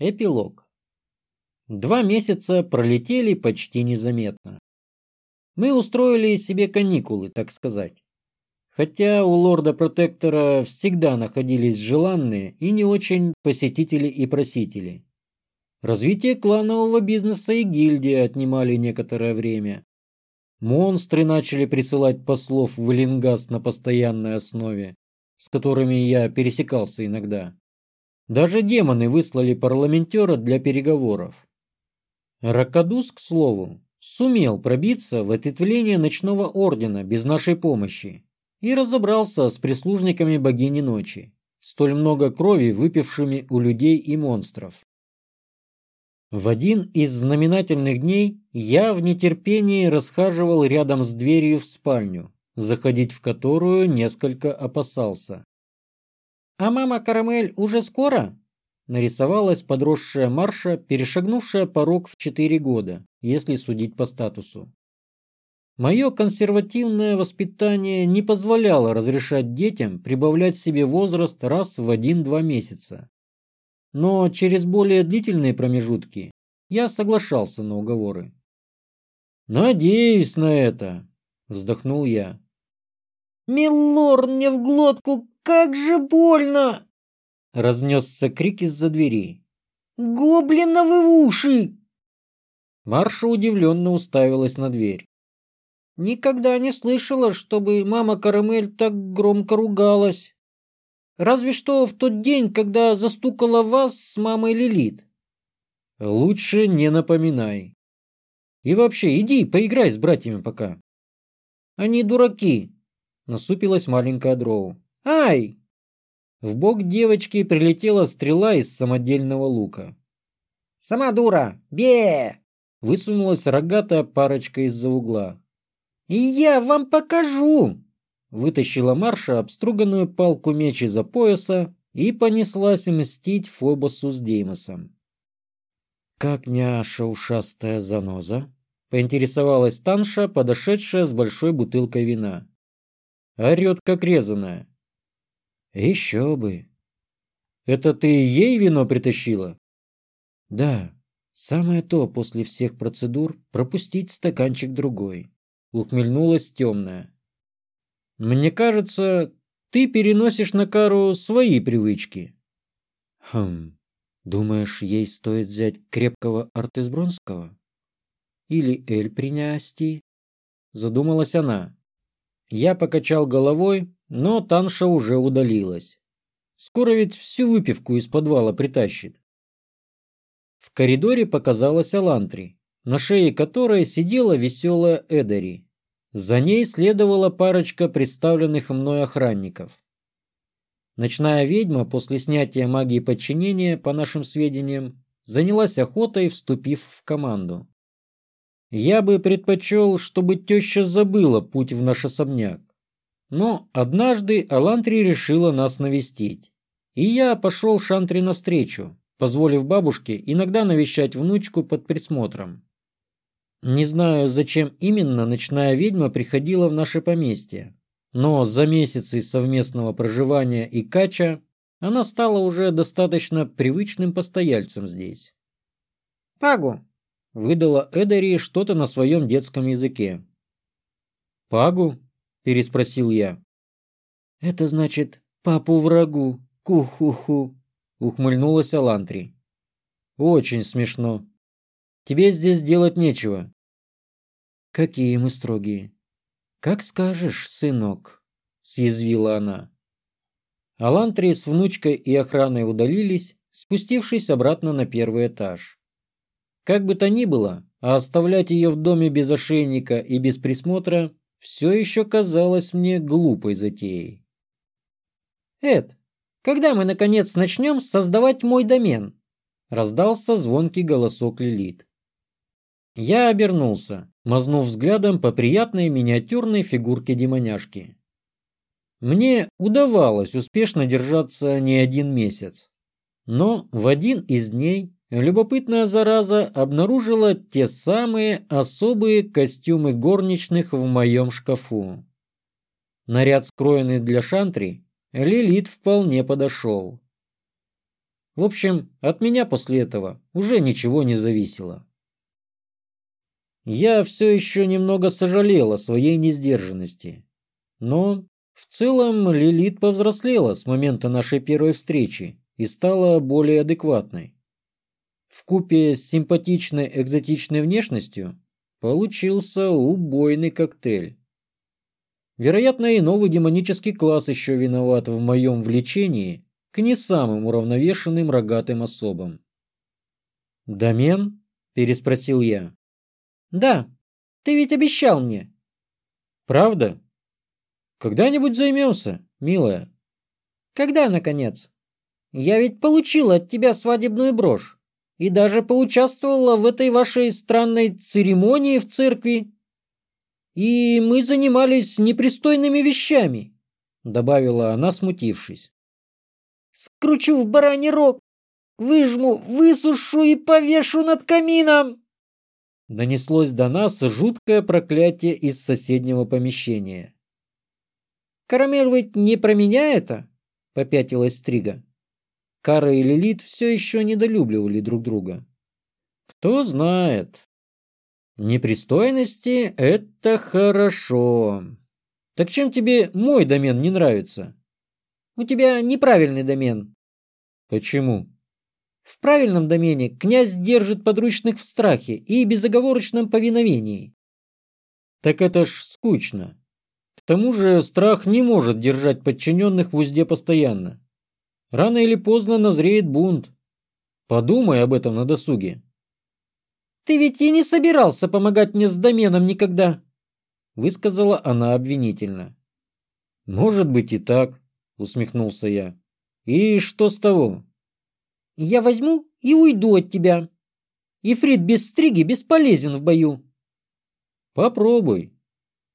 Эпилог. Два месяца пролетели почти незаметно. Мы устроили себе каникулы, так сказать. Хотя у лорда-протектора всегда находились желанные и не очень посетители и просители. Развитие кланового бизнеса и гильдии отнимали некоторое время. Монстры начали присылать послов в Эллингас на постоянной основе, с которыми я пересекался иногда. Даже демоны выслали парламентера для переговоров. Ракадус, к слову, сумел пробиться в ответвление ночного ордена без нашей помощи и разобрался с прислужниками богини ночи, столь много крови выпившими у людей и монстров. В один из знаменательных дней я в нетерпении расхаживал рядом с дверью в спальню, заходить в которую несколько опасался. «А мама Карамель уже скоро?» Нарисовалась подросшая Марша, перешагнувшая порог в четыре года, если судить по статусу. Мое консервативное воспитание не позволяло разрешать детям прибавлять себе возраст раз в один-два месяца. Но через более длительные промежутки я соглашался на уговоры. «Надеюсь на это», — вздохнул я. «Милор, мне в глотку как же больно!» Разнесся крик из-за двери. «Гоблиновы уши!» Марша удивленно уставилась на дверь. «Никогда не слышала, чтобы мама Карамель так громко ругалась. Разве что в тот день, когда застукала вас с мамой Лилит». «Лучше не напоминай. И вообще, иди, поиграй с братьями пока». «Они дураки», — насупилась маленькая дроу. Ай! В бок девочки прилетела стрела из самодельного лука. Сама дура! Бе! Высунулась рогатая парочка из-за угла. И я вам покажу! Вытащила Марша обструганную палку меч из-за пояса и понеслась мстить Фобосу с Деймосом. «Как няша ушастая заноза?» — поинтересовалась Танша, подошедшая с большой бутылкой вина. Орет, как резаная. Еще бы. Это ты ей вино притащила? Да, самое то после всех процедур пропустить стаканчик другой. Ухмыльнулась темная. Мне кажется, ты переносишь на Кару свои привычки. Хм, думаешь, ей стоит взять крепкого артезбронского? Или эль принясти? Задумалась она. Я покачал головой, но Танша уже удалилась. Скоро ведь всю выпивку из подвала притащит. В коридоре показалась Алантри, на шее которой сидела веселая Эдери. За ней следовала парочка представленных мной охранников. Ночная ведьма после снятия магии подчинения, по нашим сведениям, занялась охотой, вступив в команду. Я бы предпочел, чтобы теща забыла путь в наш особняк. Но однажды Алантри решила нас навестить. И я пошел Шантри навстречу, позволив бабушке иногда навещать внучку под присмотром. Не знаю, зачем именно ночная ведьма приходила в наше поместье, но за месяцы совместного проживания и кача она стала уже достаточно привычным постояльцем здесь. «Пагу!» — выдала Эдари что-то на своем детском языке. «Пагу?» Переспросил я. Это значит папу врагу. Ку-ху-ху, ухмыльнулась Алантри. Очень смешно. Тебе здесь делать нечего. Какие мы строгие. Как скажешь, сынок, съязвила она. Алантри с внучкой и охраной удалились, спустившись обратно на первый этаж. Как бы то ни было, а оставлять ее в доме без ошейника и без присмотра все еще казалось мне глупой затеей. «Эд, когда мы, наконец, начнем создавать мой домен?» Раздался звонкий голосок Лилит. Я обернулся, мазнув взглядом по приятной миниатюрной фигурке демоняшки. Мне удавалось успешно держаться не один месяц. Но в один из дней любопытная зараза обнаружила те самые особые костюмы горничных в моем шкафу. Наряд, скроенный для шантри, Лилит вполне подошел. В общем, от меня после этого уже ничего не зависело. Я все еще немного сожалел о своей несдержанности. Но в целом Лилит повзрослела с момента нашей первой встречи и стала более адекватной. В купе с симпатичной экзотичной внешностью получился убойный коктейль. Вероятно, и новый демонический класс еще виноват в моем влечении к не самым уравновешенным рогатым особам. «Домен?» – переспросил я. «Да, ты ведь обещал мне». «Правда? Когда-нибудь займемся, милая». «Когда, наконец? Я ведь получила от тебя свадебную брошь и даже поучаствовала в этой вашей странной церемонии в церкви. И мы занимались непристойными вещами», — добавила она, смутившись. «Скручу в бараний рог, выжму, высушу и повешу над камином!» Донеслось до нас жуткое проклятие из соседнего помещения. «Карамель ведь не про меня это?» — попятилась Стрига. Кара и Лилит все еще недолюбливали друг друга. Кто знает. Непристойности — это хорошо. Так чем тебе мой домен не нравится? У тебя неправильный домен. Почему? В правильном домене князь держит подручных в страхе и безоговорочном повиновении. Так это ж скучно. К тому же страх не может держать подчиненных в узде постоянно. Рано или поздно назреет бунт. Подумай об этом на досуге. Ты ведь и не собирался помогать мне с доменом никогда, высказала она обвинительно. Может быть и так, усмехнулся я. И что с того? Я возьму и уйду от тебя. Ифрит без стриги бесполезен в бою. Попробуй.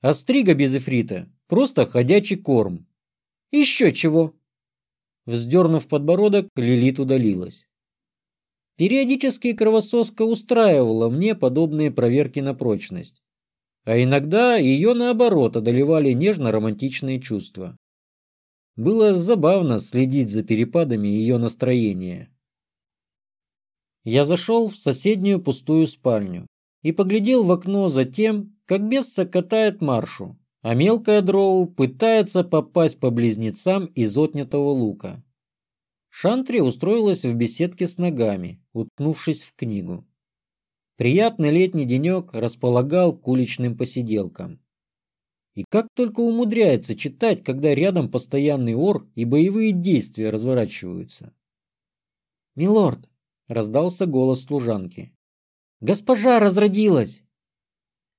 А стрига без ифрита просто ходячий корм. Еще чего. Вздернув подбородок, Лилит удалилась. Периодически кровососка устраивала мне подобные проверки на прочность. А иногда ее, наоборот, одолевали нежно-романтичные чувства. Было забавно следить за перепадами ее настроения. Я зашел в соседнюю пустую спальню и поглядел в окно за тем, как Бесса катает маршу, а мелкая дроу пытается попасть по близнецам из отнятого лука. Шантри устроилась в беседке с ногами, уткнувшись в книгу. Приятный летний денек располагал к уличным посиделкам. И как только умудряется читать, когда рядом постоянный ор и боевые действия разворачиваются. «Милорд!» — раздался голос служанки. «Госпожа разродилась!»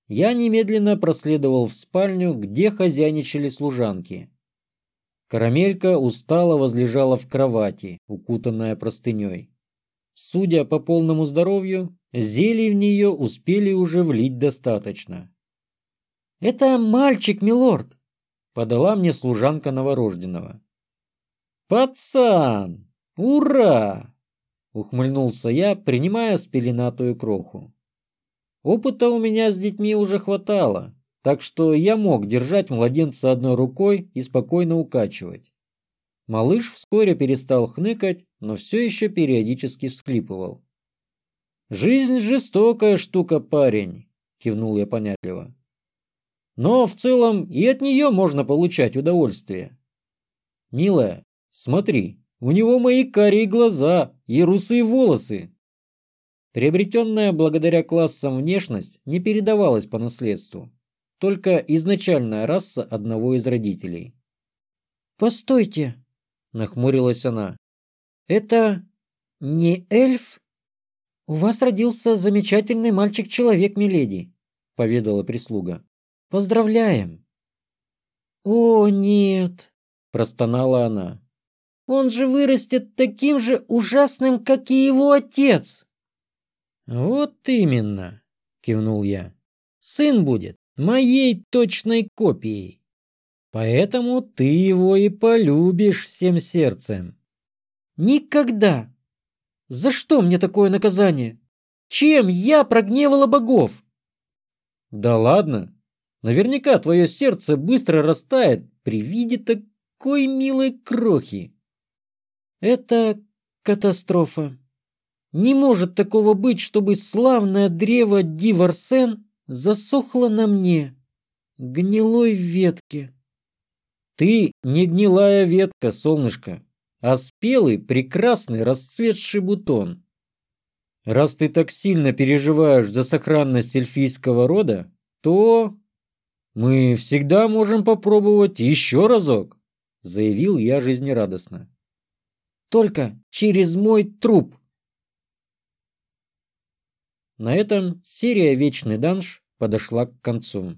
Я немедленно проследовал в спальню, где хозяйничали служанки. Карамелька устало возлежала в кровати, укутанная простыней. Судя по полному здоровью, зелий в нее успели уже влить достаточно. «Это мальчик, милорд!» — подала мне служанка новорожденного. «Пацан! Ура!» — ухмыльнулся я, принимая спеленатую кроху. Опыта у меня с детьми уже хватало, так что я мог держать младенца одной рукой и спокойно укачивать. Малыш вскоре перестал хныкать, но все еще периодически всхлипывал. «Жизнь жестокая штука, парень», — кивнул я понятливо. «Но в целом и от нее можно получать удовольствие. Милая, смотри, у него мои карие глаза и русые волосы, Приобретенная благодаря классам внешность не передавалась по наследству, только изначальная раса одного из родителей. «Постойте!» — нахмурилась она. «Это не эльф? У вас родился замечательный мальчик-человек, миледи», — поведала прислуга. «Поздравляем!» «О, нет!» — простонала она. «Он же вырастет таким же ужасным, как и его отец!» «Вот именно», — кивнул я. «Сын будет моей точной копией. Поэтому ты его и полюбишь всем сердцем». «Никогда! За что мне такое наказание? Чем я прогневала богов?» «Да ладно! Наверняка твое сердце быстро растает при виде такой милой крохи». «Это Катастрофа. Не может такого быть, чтобы славное древо Диварсен засохло на мне, гнилой ветке. Ты не гнилая ветка, солнышко, а спелый, прекрасный, расцветший бутон. Раз ты так сильно переживаешь за сохранность эльфийского рода, то мы всегда можем попробовать еще разок, заявил я жизнерадостно. Только через мой труп. На этом серия Вечный данж подошла к концу.